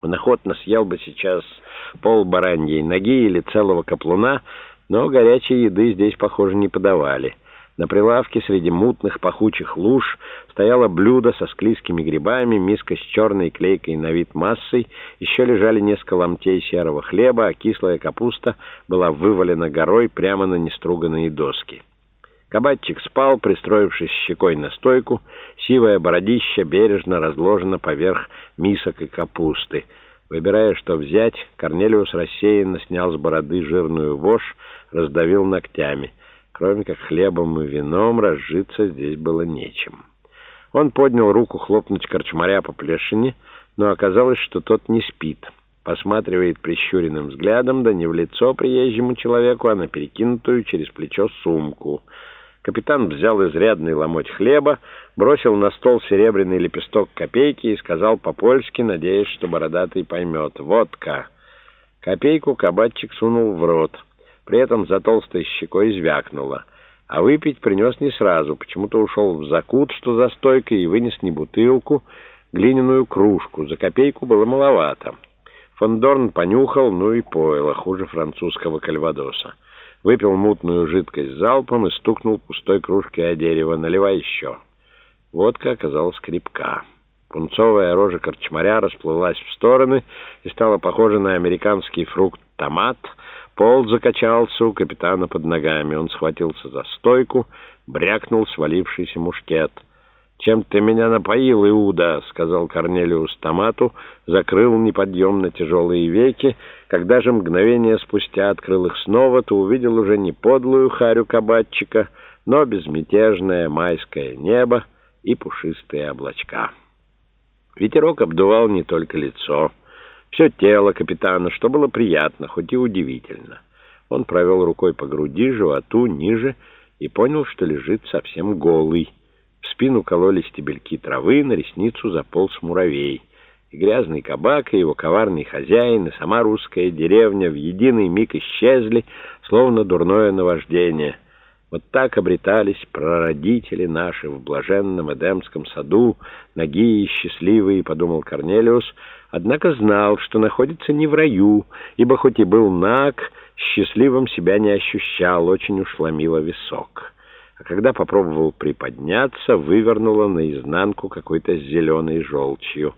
Он охотно съел бы сейчас пол бараньей ноги или целого каплуна, но горячей еды здесь, похоже, не подавали. На прилавке среди мутных пахучих луж стояло блюдо со склизкими грибами, миска с черной клейкой на вид массой, еще лежали несколько ломтей серого хлеба, а кислая капуста была вывалена горой прямо на неструганные доски. Кабатчик спал, пристроившись щекой на стойку, сивое бородище бережно разложено поверх мисок и капусты. Выбирая, что взять, Корнелиус рассеянно снял с бороды жирную вошь, раздавил ногтями. Кроме как хлебом и вином, разжиться здесь было нечем. Он поднял руку хлопнуть корчмаря по плешине, но оказалось, что тот не спит. Посматривает прищуренным взглядом, да не в лицо приезжему человеку, а на перекинутую через плечо сумку — Капитан взял изрядный ломоть хлеба, бросил на стол серебряный лепесток копейки и сказал по-польски, надеясь, что бородатый поймет. «Водка!» Копейку кабатчик сунул в рот. При этом за толстой щекой звякнуло. А выпить принес не сразу. Почему-то ушел в закут, что за стойкой, и вынес не бутылку, глиняную кружку. За копейку было маловато. Фондорн понюхал, ну и пойло, хуже французского кальвадоса выпил мутную жидкость залпом и стукнул пустой кружкой о дерево. «Наливай еще». Водка оказалась крепка. Пунцовая рожа корчмаря расплылась в стороны и стала похожа на американский фрукт томат. Пол закачался у капитана под ногами. Он схватился за стойку, брякнул свалившийся мушкет — «Чем ты меня напоил, Иуда?» — сказал Корнелиус Томату, закрыл неподъемно тяжелые веки. Когда же мгновение спустя открыл их снова, то увидел уже не подлую харю кабатчика, но безмятежное майское небо и пушистые облачка. Ветерок обдувал не только лицо, все тело капитана, что было приятно, хоть и удивительно. Он провел рукой по груди, животу, ниже и понял, что лежит совсем голый. Спину кололи стебельки травы, на ресницу заполз муравей. И грязный кабак, и его коварный хозяин, и сама русская деревня в единый миг исчезли, словно дурное наваждение. Вот так обретались прародители наши в блаженном Эдемском саду, ноги и счастливые, — подумал Корнелиус, однако знал, что находится не в раю, ибо хоть и был наг, счастливым себя не ощущал, очень уж ломило висок а когда попробовал приподняться, вывернуло наизнанку какой-то зеленой желчью.